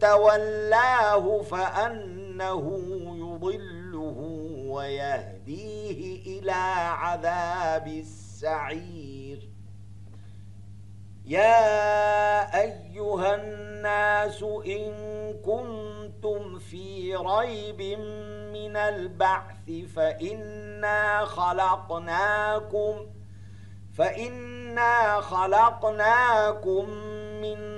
تولاه فأنه يضله ويهديه إلى عذاب السعير. يا أيها الناس إن كنتم في ريب من البعث فإنا خلقناكم فإنا خلقناكم من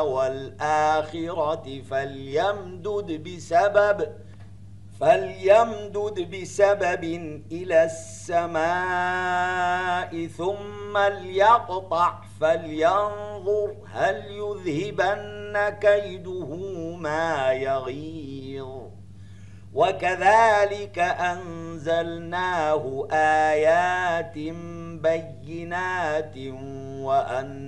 والآخرة فليمدد بسبب فليمدد بسبب إلى السماء ثم ليقطع فلينظر هل يذهبن كيده ما يغيظ. وكذلك أنزلناه آيات بينات وأن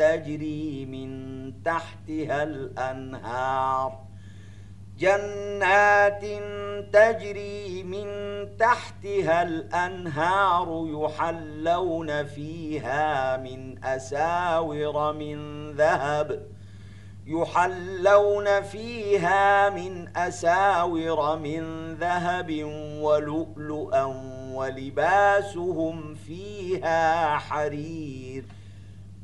تجري من تحتها الأنهار. جنات تجري من تحتها الأنهار يحلون فيها من أساور من ذهب يحلون فيها من أساور من ذهب ولؤلؤا ولباسهم فيها حرير.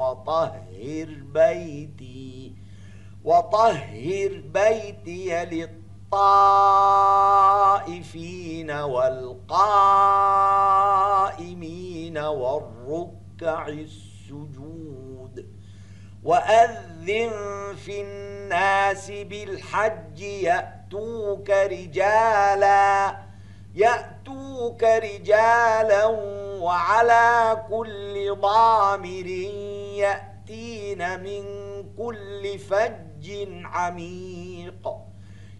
وطهر بيتي وطهر بيتي للطائفين والقائمين والركع السجود. وأذن في الناس بالحج يأتوك رجالا يأتوك رجالا وعلى كل ضامر يأتين من كل فج عميق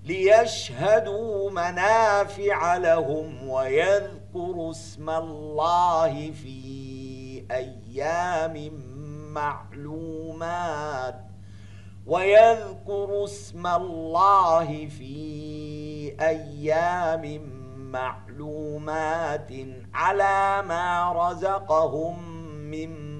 ليشهدوا منافع لهم ويذكروا اسم الله في أيام معلومات ويذكروا اسم الله في أيام معلومات على ما رزقهم من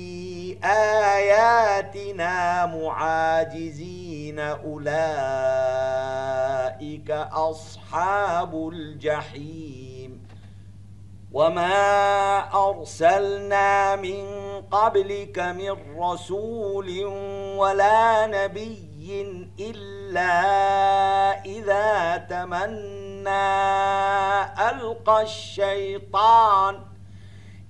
آياتنا معاجزين أولئك أصحاب الجحيم. وما أرسلنا من قبلك من رسول ولا نبي إلا إذا تمنى ألقى الشيطان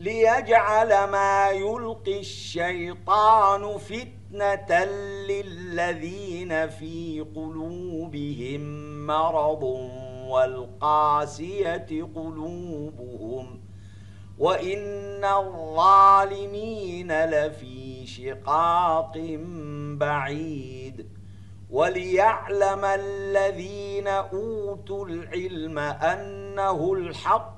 ليجعل ما يلقي الشيطان فتنة للذين في قلوبهم مرض والقاسية قلوبهم وإن الظالمين لفي شقاق بعيد وليعلم الذين أوتوا العلم أنه الحق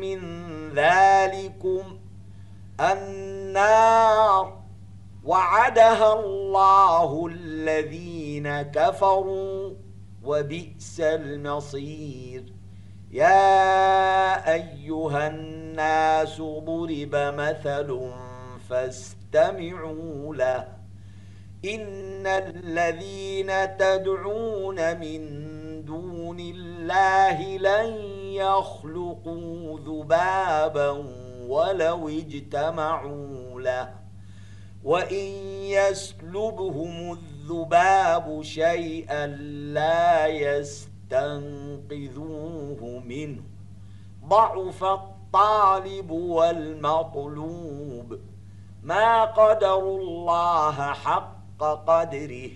من ذلكم النار وعدها الله الذين كفروا وبئس المصير. يا أيها الناس ضرب مثل فاستمعوا له. إن الذين تدعون من دون الله لن يخلقوا ذبابا ولو اجتمعوا له. وإن يسلبهم الذباب شيئا لا يستنقذوه منه. ضعف الطالب والمطلوب. ما قدر الله حق قدره.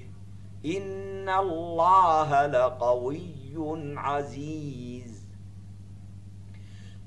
إن الله لقوي عزيز.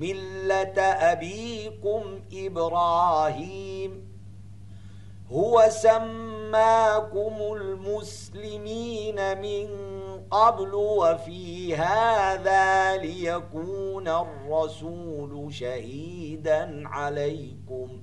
ملة أبيكم إبراهيم هو سماكم المسلمين من قبل وفي هذا ليكون الرسول شهيدا عليكم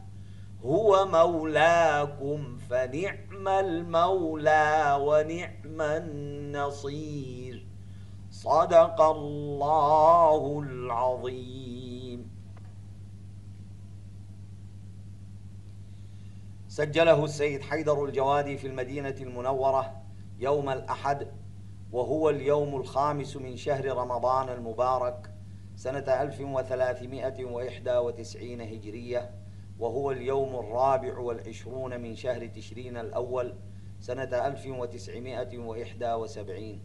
هو مولاكم فنعم المولى ونعم النصير. صدق الله العظيم. سجله السيد حيدر الجوادي في المدينة المنورة يوم الأحد وهو اليوم الخامس من شهر رمضان المبارك سنة 1391 هجرية. وهو اليوم الرابع والعشرون من شهر تشرين الأول سنة 1971